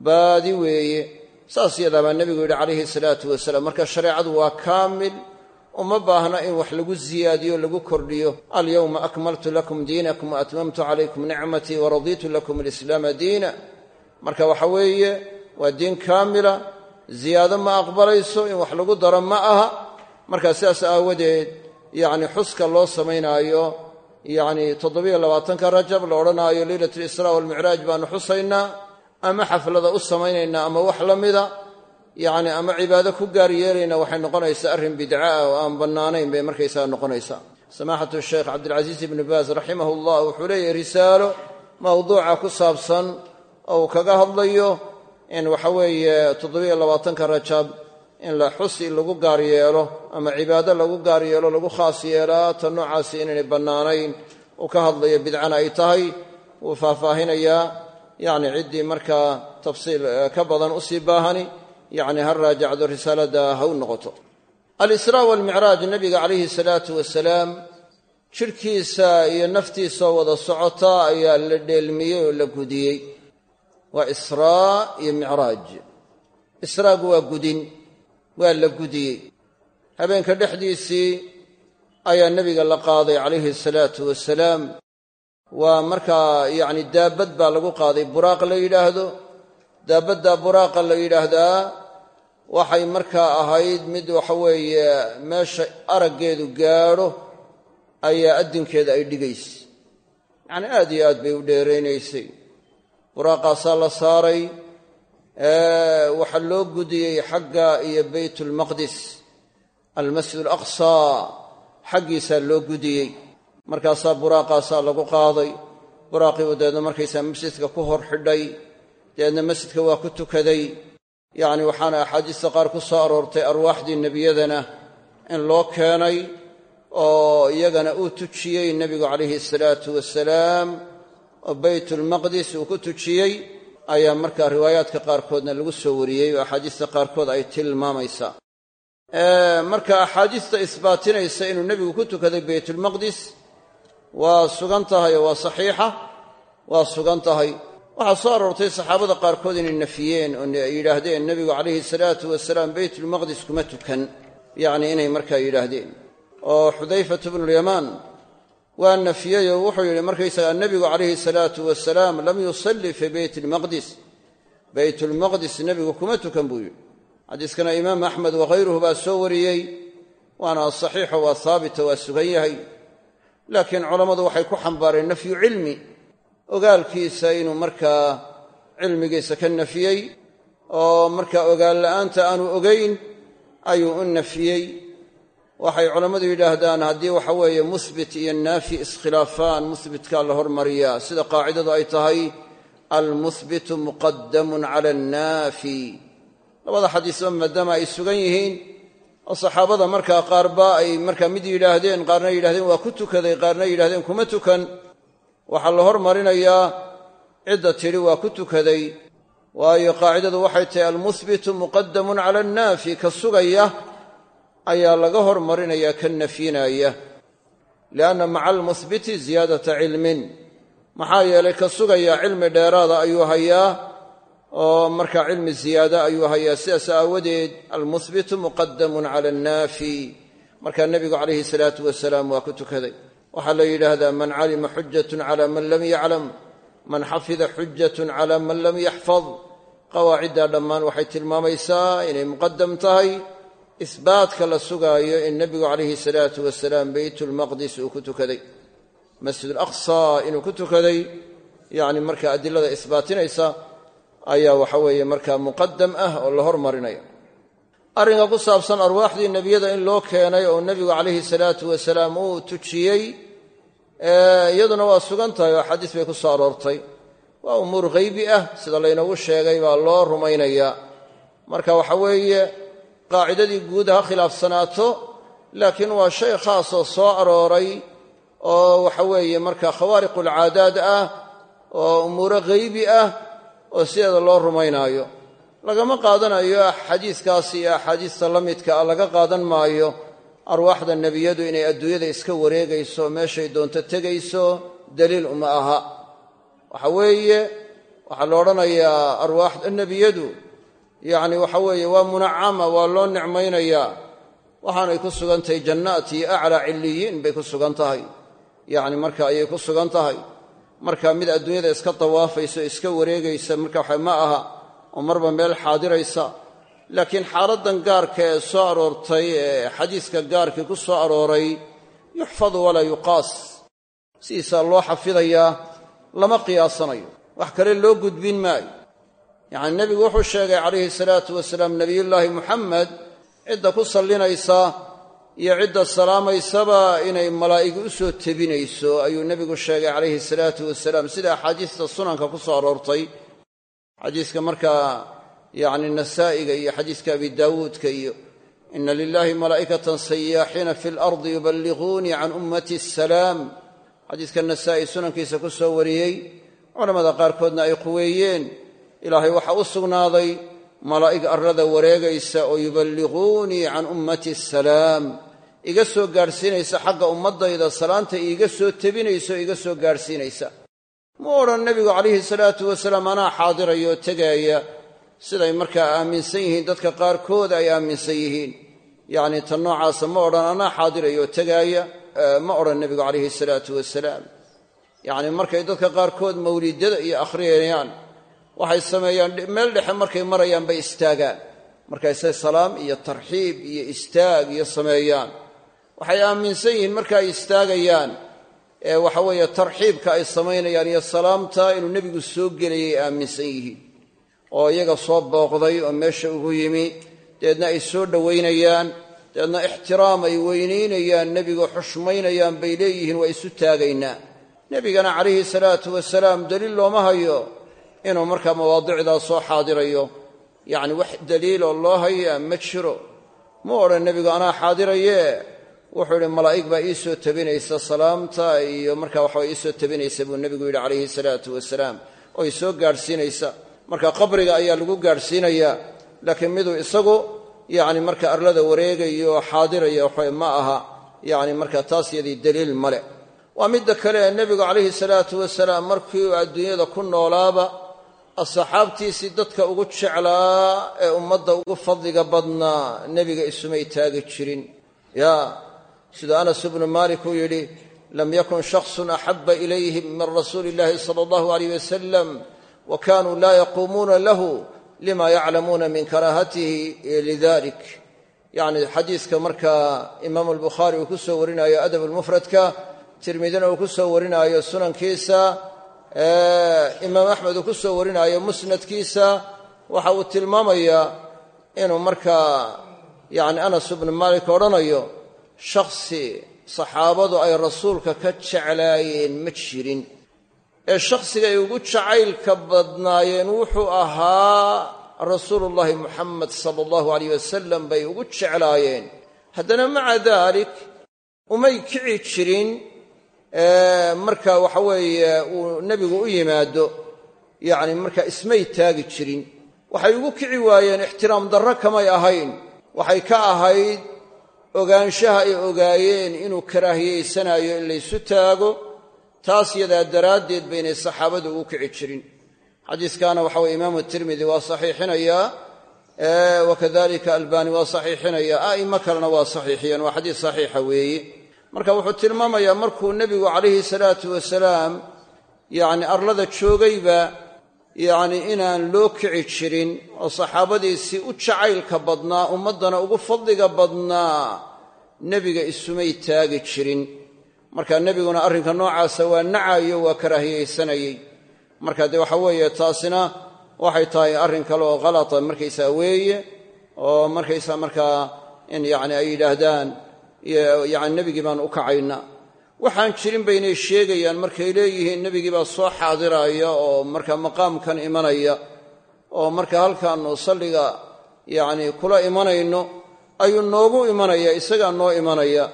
baadi weeye saas yadaa baa nebigu yidhi calayhi salaatu wasalaam marka shareecadu waa kaamil uma baahna in wax lagu ziyaadiyo lagu kordhiyo. Alyowma akmaltu lakum diinakum wa atmamtu calaykum nicmatii wa radiitu lakum alislaama diina. Marka waxa weeye waa diin kaamila ziyaado ma aqbalayso in wax lagu daro ma aha. Markaa sidaas aawadeed yacni xuska loo samaynaayo yacni toddobiyo labaatanka rajab la odhanaayo leylat alisraa walmicraaj baanu xusaynaa ama xaflada u samaynaynaa ama wax la mida yacni ama cibaado ku gaar yeelayna waxay noqonaysaa arrin bidca ah oo aan bannaanayn bay markaysaga noqonaysaa. Samaxatu sheekh cabdilcasiis ibnu baas raximah llah wuxuu leeyahy risaalo mawduuca ku saabsan oo uu kaga hadlayo in waxa weeye toddobiyo labaatanka rajab in la xusi lagu gaar yeelo ama cibaado lagu gaar yeelo lagu khaas yeelaa ta noocaasi inaynay bannaanayn. Uu ka hadlayo bidcana ay tahay wuu faahfaahinayaa yacni ciddii markaa tafsiil ka badan u sii baahani yacni ha raajacdo risaalada ha u noqoto. Alisraa walmicraaj nebiga calayhi salaatu wasalaam jidhkiisa iyo naftiisoo wada socota ayaa la dheelmiyey oo la gudiyey. Waa israa iyo micraaj israagu waa gudin waa la gudiyey. Habeenka dhexdiisii ayaa nebiga la qaaday calayhi salaatu wasalaam waa markaa yacni daabad baa lagu qaaday. Buraaq la yidhaahdo daabaddaa buraaqa la yidhaahdaa waxay markaa ahayd mid waxaweeye meesha araggeedu gaadho ayaa addinkeeda ay dhigaysa yacni aad iyo aad bay u dheeraynaysay. Buraaqaasaa la saaray waxaa loo gudiyey xagga iyo baytulmaqdis almasjid alaqsaa xaggiisaa loo gudiyey markaasaa buraaqaasaa lagu qaaday. Buraaqii u dabeedna markaysaa masjidka ku hor xidhay dabeedna masjidka waa ku tukaday. Yacni waxaana axaadiista qaar ku soo aroortay arwaaxdii nebiyadana in loo keenay oo iyagana uu tujiyey nebigu calayhi salaatu wasalaam oo baytulmaqdis uu ku tujiyey ayaa markaa riwaayaadka qaarkoodna lagu soo wariyey oo axaadiista qaarkood ay tilmaamaysaa. Marka axaadiista isbaatinaysa inuu nebigu ku tukaday baytulmaqdis waa sugan tahay oo waa saxiixa waa sugan tahay. Waxaa soo aroortay saxaabada qaarkood inay nafiyeen oo ay yidhaahdeen nebigu calayhi salaatu wasalaam baytulmaqdis kuma tukan. Yacni inay markaa yidhaahdeen. Oo xudayfatu bnulyamaan waa nafiyey oo wuxuu yidhi markaysagaa nebigu calayhi salaatu wasalaam lam yusalli fii beyt ilmaqdis baytulmaqdis nebigu kuma tukan buu yidhi. Xadiiskana imaam axmed wakhayruhu baa soo wariyey. Waana saxiixo waa haabita waa sugan yahay laakiin culammadu waxay ku xambaareen nafyu cilmi. Ogaalkiisa inuu markaa cilmigiisa ka nafiyey oo markaa ogaal la'aanta aanu ogayn ayuu u nafiyey. Waxay culammadu yidhaahdaan haddii waxa weeye musbit iyo naafi iskhilaafaan musbitkaa la hormariyaa sida qaacidadu ay tahay almuhbitu muqadamun cala annaafi. Labada xadiisba maadaama ay sugan yihiin oo saxaabada markaa qaarba ay markaa mid yidhaahdeen qaarna yidhahdeen waa ku tukaday qaarna yidhahdeen kuma tukan. Waxaa la hormarinayaa cidda tidhi waa ku tukaday. Waayo qaacidadu waxay tahay almuhbitu muqadamun cala annaafi ka sugaya ayaa laga hormarinayaa ka nafyinaya lianna maca almuhbiti ziyaadata cilmin. Maxaa yeelay ka sugayaa cilmi dheeraada ayuu hayaa oo markaa cilmi ziyaada ayuu hayaa. Sidaas aawadeed almuhbitu muqadamun cala annaafi. Markaa nebigu calayhi salaatu wasalaam waa ku tukaday. Waxaa la yidhaahdaa man calima xujatun cala man lam yaclam man xafida xujatun cala man lam yaxfad. Qawaaciddaa dhammaan waxay tilmaamaysaa inay muqadam tahay. Isbaatka la sugaayo in nebigu calayhi salaatu wasalaam beytulmaqdis uu ku tukaday. Masjid alaqsa inuu ku tukaday. Yacni marka adilada isbaatinaysa ayaa waxa weeye markaa muqadam ah oo la hormarinaya arrinka ku saabsan arwaaxdii nebiyada in loo keenay oo nebigu calayhi salaatu wasalaam uu tujiyey iyaduna waa sugan tahay oo xadiis bay ku soo aroortay. Waa umuur haybi ah sida laynoogu sheegay baa loo rumaynayaa marka waxa weeye qaacidadii guud ha khilaafsanaato laakiin waa shay khaasoo soo arooray oo waxa weeye marka khawaariqulcaadaad ah oo umuuro haybi ah oo sideeda loo rumaynaayo. Lagama qaadanayo xadiiskaas iyo axaadiista la midka ah laga qaadan maayo arwaaxda nebiyadu inay adduunyada iska wareegayso meeshay doonto tegayso daliil uma aha. Waxa weeye waxaa la odhanayaa arwaaxda nebiyadu yacni waxa weeye waa munacama waa loo nicmaynayaa waxaanay ku sugan tahay jannaat aclaa cilliyiin bay ku sugan tahay. Yacni marka ayay ku sugan tahay marka mid adduunyada iska dawaafaysa o iska wareegaysa marka waxa ma aha oo marba meel xaadiraysa. Laakiin xaaladdan gaarka ee soo aroortay ee xadiiska gaarkii ku soo arooray yuxfadu walaa yuqaas. Sidiisaa loo xafidayaa lama qiyaasanayo. Wax kale loo gudbin maayo. Yacni nebigu wuxuu sheegay calayhi salaatu wasalaam nebiyullaahi muxamed cidda ku sallinaysa iyo cidda salaamaysaba inay malaa'igi u soo tebinayso ayuu nebigu sheegay calayhi salaatu wasalaam. Sida axaadiista sunanka ku soo aroortay xadiiska markaa yacni nasaa'iga iyo xadiiska abi daawuudka iyo ina lilahi malaa'ikatan sayaaxiina fi lardi yuballiquunii can ummati asalaam xadiiska nasaa'i sunankiisa ku soo wariyey culammada qaarkoodna ay quweeyeen ilaahay waxaa u sugnaaday malaa'ig arlada wareegaysa oo yuballiquunii can ummati asalaam iga soo gaadhsiinaysa xagga ummaddayda salaanta iiga soo tebinaysa iga soo gaadhsiinaysa mu odhan nebigu calayhi salaatu wasalaam anaa xaadiraya oo tegaaya. Siday markaa aaminsan yihiin dadka qaarkood ay aaminsan yihiin. Yacni tan noocaasa ma odhan anaa xaadiraya oo ma odhan nebigu calayhi salaatu wasalaam. Yacni markay dadka qaarkood mawlidada iyo akhriyayaan waxay sameeyaan meel dhexe markay marayaan bay istaagaan. Markaysay salaam iyo tarxiib iyo istaag iyo sameeyaan waxay aaminsan yihiin marka ay istaagayaan ee waxa weeye tarxiibka ay samaynayaan iyo salaamta inuu nebigu soo gelayay aaminsan yihiin. Oo iyaga soo booqday oo meesha ugu yimi dabeedna ay soo dhowaynayaan dabeedna ixtiraam ay weynaynayaan nebiga xushmaynayaan bay leeyihiin waa isu taagaynaa. Nebigana calayhi salaatu wasalaam daliil looma hayo inuu markaa mawaadicdaa soo xaadirayo. Yacni wax daliiloo loo hayaa ma jiro. Mu odhan nebigu anaa xaadirayee wuxuu idhi malaa'ig baa ii soo tabinaysa salaamta iyo markaa waxaa ii soo tabinaysa buu nebigu yidhi calayhi salaatu wasalaam. Oo soo gaadhsiinaysa. Marka qabriga ayaa lagu gaadhsiinayaa laakiin miduu isagu yacni marka arlada wareegayo xaadiraya waxa ma aha yacni marka taas yadii daliil male waa midda kale ee nebigu calayhi salaatu wasalaam markii uu adduunyada ku noolaaba asxaabtiisii dadka ugu jeclaa ee ummadda ugu fadliga badnaa nebiga isumay taagi jirin. Ya sida anas ibnu maalik uu yidhi lam yakun shaksun axaba ilayhim min rasuuli illahi sala allahu aleyh wasalam wa kanuu laa yaquumuuna lahu lima yaclamuuna min karaahatihi lidalik yacni xadiiska markaa imaamu albukhaari uu ku soo warinaayo adab almufradka tirmidina uu ku soo warinaayo sunankiisa imaam axmed uu ku soo warinaayo musnadkiisa waxa uu tilmaamayaa inuu markaa yani anas ibnu maalik odhanayo shakhsi saxaabadu ay rasuulka ka jeclaayeen ma jirin. Ee shakhsiga ay ugu jacaylka badnaayeen wuxuu ahaa rasuulullaahi muxamed sala allahu aleyh wasalam bay ugu jeclaayeen. Haddana maca daalik umay kici jirin marka waxa weeye uu nebigu u yimaado yacni marka ismay taagi jirin. Waxay ugu kici waayeen ixtiraam darro kamay ahayn. Waxay ka ahayd ogaanshaha ay ogaayeen inuu karaahiyaysanayo in laysu taago taas yadaa daraaddeed baynay saxaabadu ugu kici jirin. Xadiiskaana waxa weye imaamu tirmidi waa saxiixinayaa wakadalika albani waa saxiixinaya a'imo kalena waa saxiixiyeen waa xadiis saxiixa weeye marka wuxuu tilmaamayaa markuu nebigu calayhi salaatu wasalaam yacni arlada joogayba yacni inaan loo kici jirin oo saxaabadiisii u jacaylka badnaa ummaddana ugu fadliga badnaa nebiga isumay taagi jirin. Marka nebiguna arrinka noocaasa waa nacayo waa karaahiyaysanayey marka dee waxa weeye taasina waxay tahay arrin kale oo khalata markaysaa weeye oo markaysaa markaa in yacni ay yidhaahdaan yacni nebigii baan u kacayna. Waxaan jirin baynay sheegayaan markay leeyihiin nebigii baa soo xaadiraya oo marka maqaamkan imanaya oo marka halkaannu salliga yacni kula imanayno ayuu noogu imanaya isagaa noo imanaya.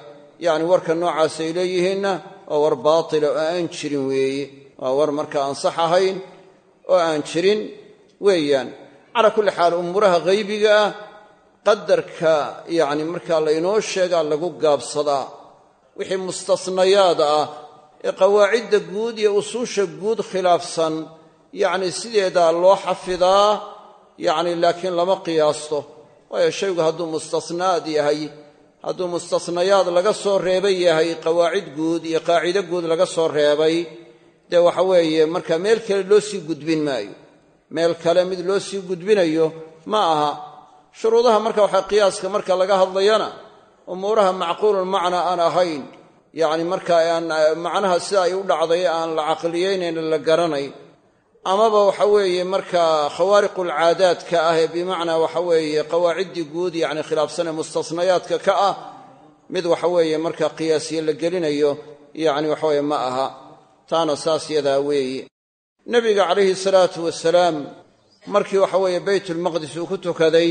Yacni warka noocaasay leeyihiinna waa war baatila oo aan jirin weeye waa war marka aan sax ahayn oo aan jirin weeyaan. Calaa kulli xaal umuuraha haybiga ah qadarka yacni markaa laynoo sheegaa lagu gaabsadaa. Wixii mustasnayaad ah ee qawaacidda guud iyo usuusha guud khilaafsan yacni sideedaa loo xafidaa yacni laakiin lama qiyaasto waayo shaygu hadduu mustasnaad yahay hadduu mustasnayaad laga soo reebay yahay qawaacid guud iyo qaacido guud laga soo reebay dee waxa weeye marka meel kale loo sii gudbin maayo. Meel kale mid loo sii gudbinayo ma aha. Shuruudaha marka waxa qiyaaska marka laga hadlayana umuuraha macquululmacnaa aan ahayn yacni marka aan macnaha sida ay u dhacday aan la caqliyaynayn la garanay amaba waxa weeye marka khawaariqulcaadaadka ah ee bimacnaa waxa weeye qawaaciddii guud yacni khilaafsanee mustasnayaadka ka ah mid waxa weeye marka qiyaasiye la gelinayo yacni waxaweye ma aha. Taana saas yadaa weeye. Nebiga calayhi salaatu wasalaam markii waxa weeye baytulmaqdis uu ku tukaday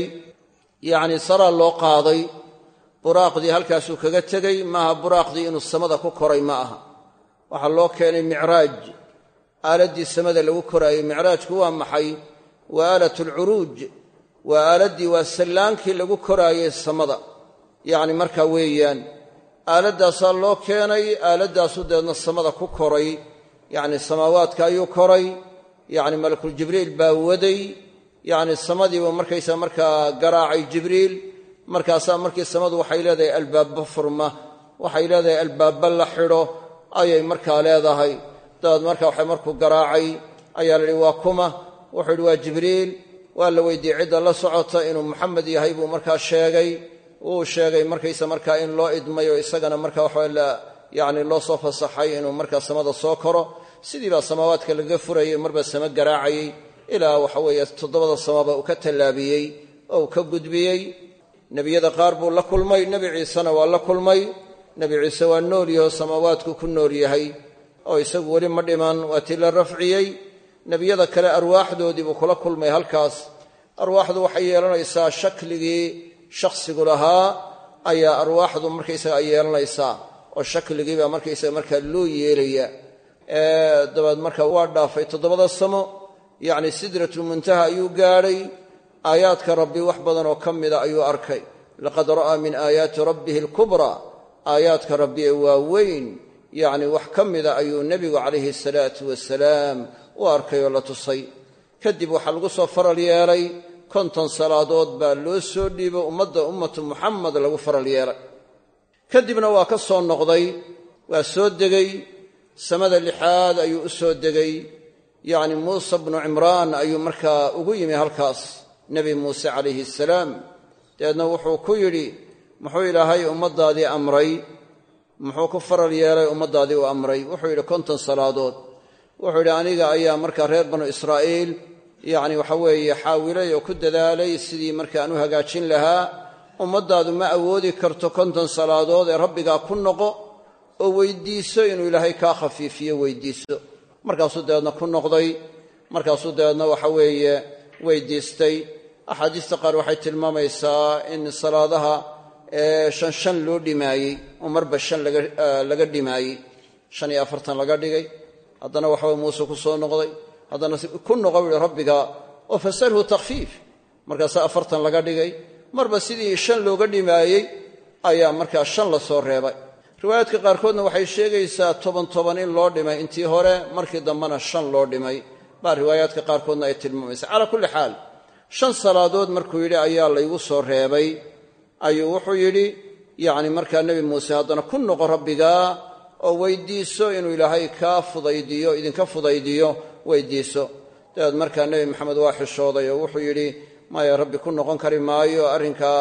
yacni saraa loo qaaday buraaqdii halkaasuu kaga tegey maaha buraaqdii inuu samada ku koray ma aha. Waxaa loo keenay micraaj aaladdii samada lagu koraayey micraajku waa maxay? Waa aalatulcuruuj waa aaladdii waa sallaankii lagu koraayey samada. Yacni markaa weeyaan aaladdaasaa loo keenay aaladdaasuu deedna samada ku koray. Yacni samaawaadka ayuu koray. Yacni malakuljibriil baa waday. Yacni samadiibu markaysaa markaa garaacay jibriil. Markaasaa markii samadu waxay leedahay albaabba furma waxay leedahay albaabba la xidho ayay markaa leedahay dabeed marka waxa markuu garaacay ayaa la yidhi waa kuma. Wuxuu yidhi waa jibriil. Waa la weydiiyey cidda la socota inuu muxamed yahay buu markaa sheegay. Wuu sheegay markaysa markaa in loo idmay oo isagana marka waxa yacni loo soo fasaxay inuu markaa samada soo koro. Sidii samaawaadka lagaga furayay marba samo garaacayey ilaa waxa weeye toddobada samaba uu ka tallaabiyey oo ka gudbiyey. Nebiyada qaar buu la kulmay nebi ciisena waa la kulmay. Nebi ciise waa nool yaho samaawaadku ku nool yahay oo isagu weli ma dhiman waa tii la rafciyey. Nebiyada kale arwaaxdoodii buu kula kulmay halkaas. Arwaaxdu waxay yeelanaysaa shakligii shakhsigu lahaa ayaa arwaaxdu markaysaga ay yeelanaysaa oo shakligiibaa markaysaga markaa loo yeelaya dabeed marka waa dhaafay toddobada samo yacni sidratulmuntaha ayuu gaadhay. Aayaadka rabbi wax badan oo ka mida ayuu arkay. Laqad ra'aa min aayaati rabbihi alkubraa aayaadka rabbi ee waaweyn yacni wax ka mida ayuu nebigu calayhi salaatu wasalaam u arkay oo la tusay. Kadib waxaa lagu soo faral yeelay konton salaadood baa loo soo dhiibo ummadda ummatu muxamed lagu faral yeelay. Kadibna waa ka soo noqday waa soo degay samada lixaad ayuu u soo degay. Yacni muuse bnu cimraan ayuu markaa ugu yimi halkaas nebi muuse calayhi asalaam dabeedna wuxuu ku yidhi muxuu ilaahay ummaddaadii amray muxuu ku faral yeelay ummaddaadii u amray. Wuxuu yidhi konton salaadood. Wuxuu yidhi aniga ayaa markaa reer banu israa'iil yacni waxa weeye xaawilay oo ku dadaalay sidii markaan u hagaajin lahaa. Ummaddaadu ma awoodi karto konton salaadood ee rabbigaa ku noqo oo weydiiso inuu ilaahay kaa khafiifiyo weydiiso. Markaasuu dabeedna ku noqday. Markaasuu dabeedna waxa weeye weydiistay. Axaadiista qaar waxay tilmaamaysaa in salaadaha shan shan loo dhimaayey oo marba shan laga dhimaayey shan iyo afartan laga dhigay. Haddana waxaweye muuse ku soo noqday. Haddana ku noqo yihi rabbiga oo fasalhu takhfiif. Markaasaa afartan laga dhigay. Marba sidii shan looga dhimaayey ayaa markaa shan la soo reebay. Riwaayaadka qaarkoodna waxay sheegaysaa toban toban in loo dhimay. Intii hore markii dambena shan loo dhimay baa riwaayaadka qaarkoodna ay tilmaamaysa. Calaa kulli xaal shan salaadood markuu yidhi ayaa laygu soo reebay ayuu wuxuu yidhi yacni markaa nebi muuse haddana ku noqo rabbigaa oo weydiiso inuu ilaahay kaa fudaydiyo idinka fudaydiyo weydiiso. Dabeed markaa nebi maxamed waa xishooday oo wuxuu yidhi maya rabbi ku noqon kari maayo arrinkaa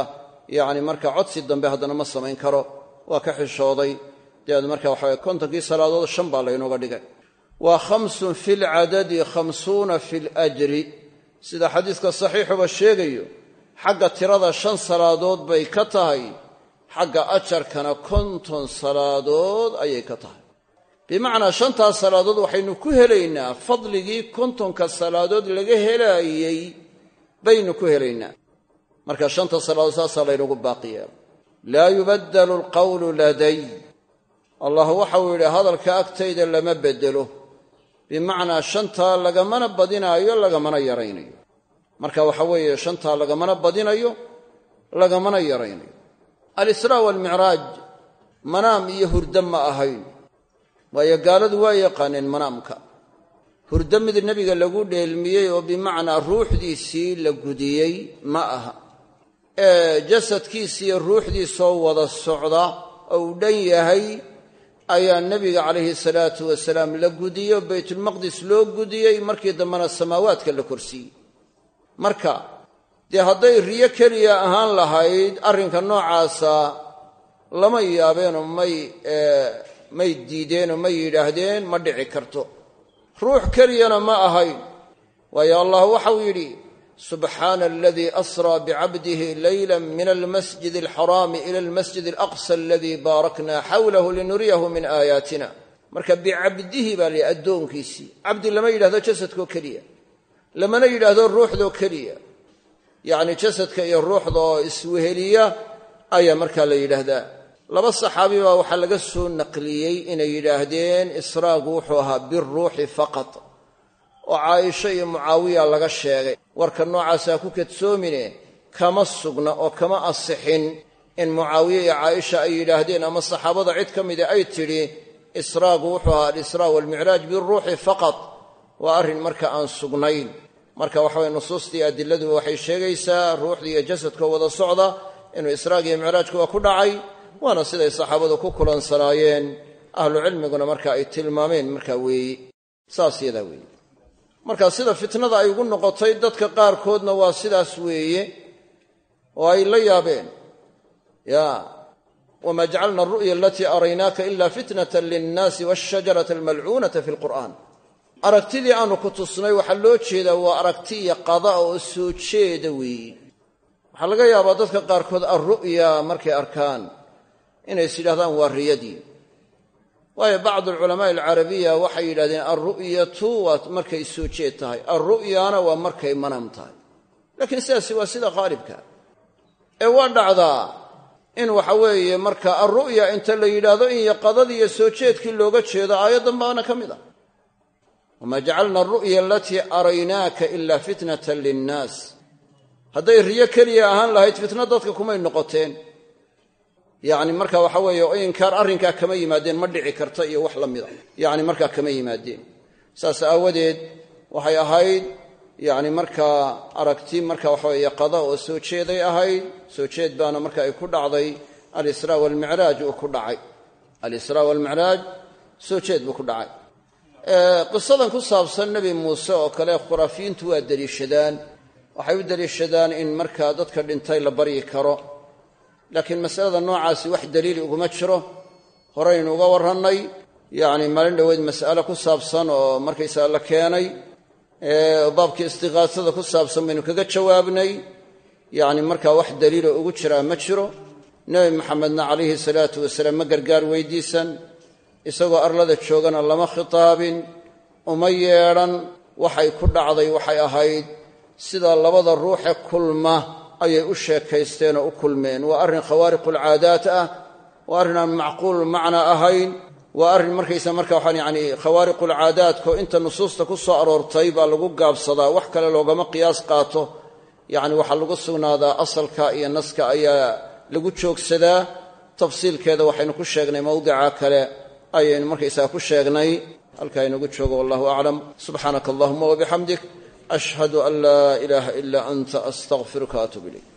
yacni markaa codsi dambe haddana ma samayn karo. Waa ka xishooday. Dabeed marka waxawaye kontonkii salaadood shan baa laynooga dhigay. Waa khamsun fi lcadadi khamsuuna fi ljri sida xadiiska saxiixuba sheegayo xagga tirada shan salaadood bay ka tahay xagga ajarkana konton salaadood ayay ka tahay. Bimacnaa shantaas salaadood waxaynu ku helaynaa fadligii kontonka salaadood laga helaayey baynu ku helaynaa. Marka shanta salaadood saasaa laynagu baaqi laa yubaddalu alqawlu laday. Allah waxau yidhi hadalka agtayda lama beddelo. Bimacnaa shantaa lagamana badinaayo lagamana yaraynayo marka waxa weeye shantaa lagamana badinayo lagamana yaraynayo. Alisraa waalmicraaj manaam iyo hurdo ma ahayn. Waayo gaaladu waa yaqaaneen manaamka. Hurdo mid nebiga lagu dheelmiyey oo bimacnaa ruuxdiisii la gudiyey ma aha. Ee jasadkiisiiyo ruuxdiisoo wada socda oo uu dhan yahay ayaa nebiga calayhi salaatu wasalaam la gudiyey oo baytulmaqdis loo gudiyey markii dambena samaawaadka la korsiiyey marka dee hadday riyo keliya ahaan lahayd arrinka noocaasa lama yaabeenoo may may diideenoo may yidhaahdeen ma dhici karto. Ruux keliyana ma ahayn. Waayo allah waxau yidhi subxaana aladii asraa bicabdihi leyla min almasjid alxaraami ila almasjid alaqsa aladii baarakna xawlahu linuriyahu min aayaatina. Marka bicabdihi baa layihi addoonkiisii. Cabdi lama yidhahdo jasadkoo keliya lamana yidhaahdo ruuxdoo keliya. Yacni jasadka iyo ruuxda oo isweheliya ayaa markaa la yidhaahdaa. Laba saxaabi baa waxaa laga soo naqliyey inay yidhaahdeen israagu wuxuu ahaa biruuxi faqat oo caaisho iyo mucaawiya laga sheegay. Warka noocaasaa ku kadsoomine kama sugna oo kama asixin. In mucaawiye iyo caaisha ay yidhaahdeen ama saxaabada cid ka mida ay tidhi israagu wuxuu ahaa alisraa waalmicraaj biruuxi faqat waa arrin marka aan sugnayn. Marka waxaweye nusuustii adiladuba waxay sheegaysaa ruuxda iyo jasadkoo wada socda inuu israag iyo micraajku waa ku dhacay waana siday saxaabadu ku kulansanaayeen ahlucilmiguna marka ay tilmaameen markaa weeye saas yadaa weeye marka sida fitnada ay ugu noqotay dadka qaarkoodna waa sidaas weeye oo ay la yaabeen. Ya wma jacalna aru'ya alatii araynaaka ila fitnata linnaasi washajarata almalcuunata fi lqur'an aragtidii aanu ku tusnay waxaa loo jeedaa waa aragti iyo qada oo soo jeeda weeye waxaa laga yaabaa dadka qaarkood alru'ya markay arkaan inay is yidhahdaan waa riyadii. Waayo bacdu alculamaai alcarabiya waxay yidhahdeen alru'yatu waa markay soo jeed tahay alru'yana waa markay manam tahay. Laakiin sidaasi waa sida qaalibka. Ee waa dhacdaa in waxa weeye marka alru'ya inta la yidhaahdo in iyo soo jeedkii looga jeedo aayaddan baana ka mid ah wamaa jacalna aru'ya alatii araynaaka ila fitnatan linnaas hadday riyo keliya ahaan lahayd fitna dadka kumay noqoteen yacni marka waxa weeye oo inkaar arrinkaa kama yimaadeen ma dhici karta iyo wax la mida yacni markaa kama yimaadeen saas aawadeed waxay ahayd yacni markaa aragti marka waxaweye qada oo soo jeeday ahayd soo jeed baana marka ay ku dhacday alisraa waalmicraaj ku dhacay qisadan ku saabsan nebi muuse oo kale khuraafiyiintu waa deliishadaan waxay u deliishadaan in markaa dadka dhintay la baryi karo. Laakiin masalada noocaasi wax daliili uguma jiro. Horaynu uga warrannay yacni maalin dhoweed mas'ale ku saabsan oo markaysaga la keenay. Baabkii istiqaasada ku saabsan baynu kaga jawaabnay. Yacni markaa wax daliilo ugu jiraa ma jiro. Nebi maxamedna calayhi salaatu wasalaam ma gargaar weydiisan isagoo arlada joogana lama khitaabin uma yeedhan waxay ku dhacday waxay ahayd. Sida labada ruuxe kulma ayay u sheekaysteen oo u kulmeen. Waa arrin khawaariqulcaadaat ah waa arrin aan macquul macna ahayn. Waa arrin markaysa marka waxaan yacni khawaariqulcaadaadko inta nusuusta ku soo aroortay baa lagu gaabsadaa. Wax kale loogama qiyaas qaato. Yacni waxaa lagu sugnaadaa asalka iyo naska ayaa lagu joogsadaa. Tafsiilkeeda waxaynu ku sheegnay mawdica kale ayaynu markaysaga ku sheegnay halkaa inugu joogo wallahu aclam. Subxaanaka allahuma wabixamdik ashhadu an laa ilaaha ilaa anta astaqfiruka atub ilayk